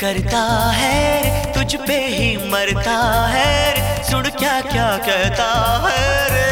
करता है तुझ पे ही मरता है सुन क्या क्या कहता है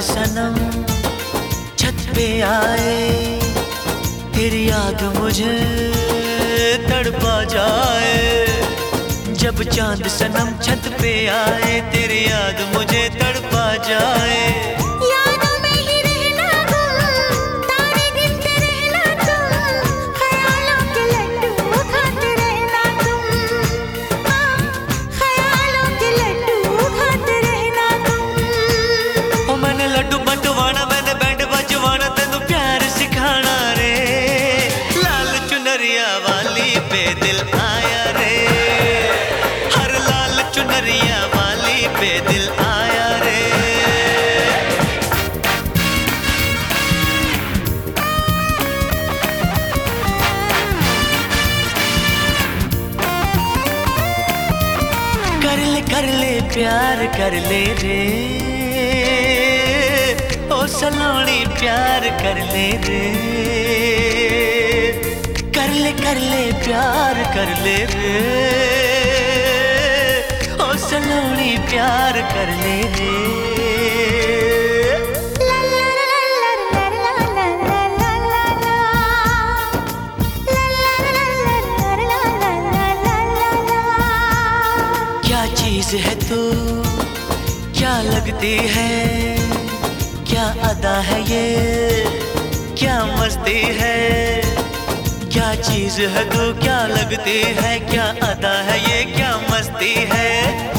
सनम छत पे आए तेरी याद मुझे तड़पा जाए। जब चाँद सनम छत पे आए, तेरी याद मुझे तड़पा जाए। पे दिल आया रे। कर ले कर ले, प्यार कर ले रे। ओ सलोनी, प्यार कर ले रे। कर ले कर ले, प्यार कर ले रे। नूरी प्यार कर ले। क्या चीज़ है तू? क्या लगती है? क्या अदा है ये? क्या मस्ती है? क्या चीज़ है तू? क्या लगती है? क्या अदा है ये? क्या मस्ती है?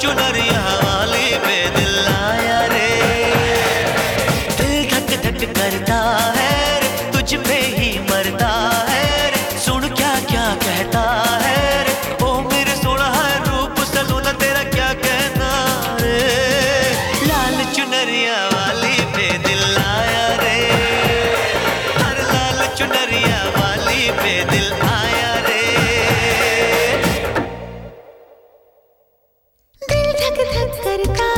fortunately Misericordia.